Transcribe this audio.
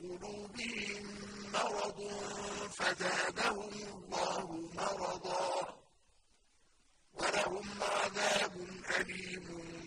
قُلُوبِهِم مَّرَضٌ فَزَادَهُمُ اللَّهُ مَرَضًا ۖ وَلَهُمْ عَذَابٌ أَلِيمٌ